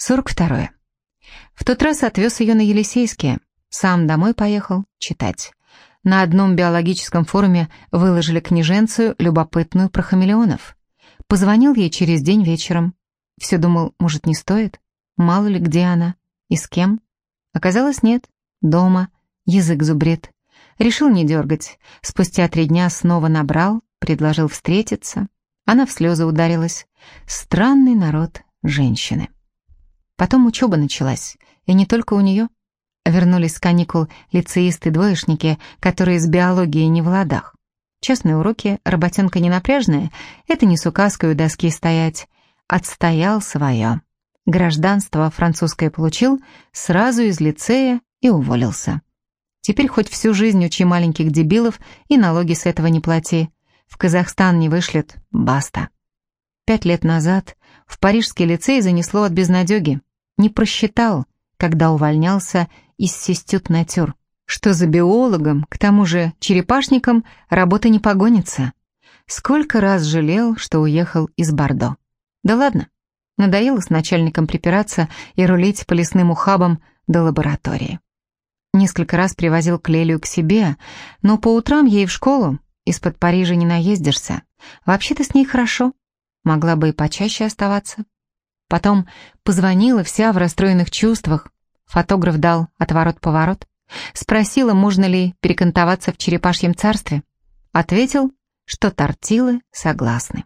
42. В тот раз отвез ее на Елисейские. Сам домой поехал читать. На одном биологическом форуме выложили книженцию любопытную про хамелеонов. Позвонил ей через день вечером. Все думал, может, не стоит? Мало ли, где она и с кем. Оказалось, нет. Дома. Язык зубрит. Решил не дергать. Спустя три дня снова набрал, предложил встретиться. Она в слезы ударилась. Странный народ женщины. Потом учеба началась, и не только у нее. Вернулись с каникул лицеисты-двоечники, которые с биологией не в ладах. Частные уроки, работенка не напряжная, это не с указкой у доски стоять. Отстоял свое. Гражданство французское получил, сразу из лицея и уволился. Теперь хоть всю жизнь учи маленьких дебилов и налоги с этого не плати. В Казахстан не вышлют, баста. Пять лет назад в парижский лицей занесло от безнадеги. Не просчитал, когда увольнялся из сестют натюр, что за биологом, к тому же черепашником, работа не погонится. Сколько раз жалел, что уехал из Бордо. Да ладно, надоело с начальником припираться и рулить по лесным ухабам до лаборатории. Несколько раз привозил Клелию к себе, но по утрам ей в школу, из-под Парижа не наездишься. Вообще-то с ней хорошо, могла бы и почаще оставаться. Потом позвонила вся в расстроенных чувствах, Фотограф дал отворот-поворот. Спросила, можно ли перекантоваться в черепашьем царстве. Ответил, что тортилы согласны.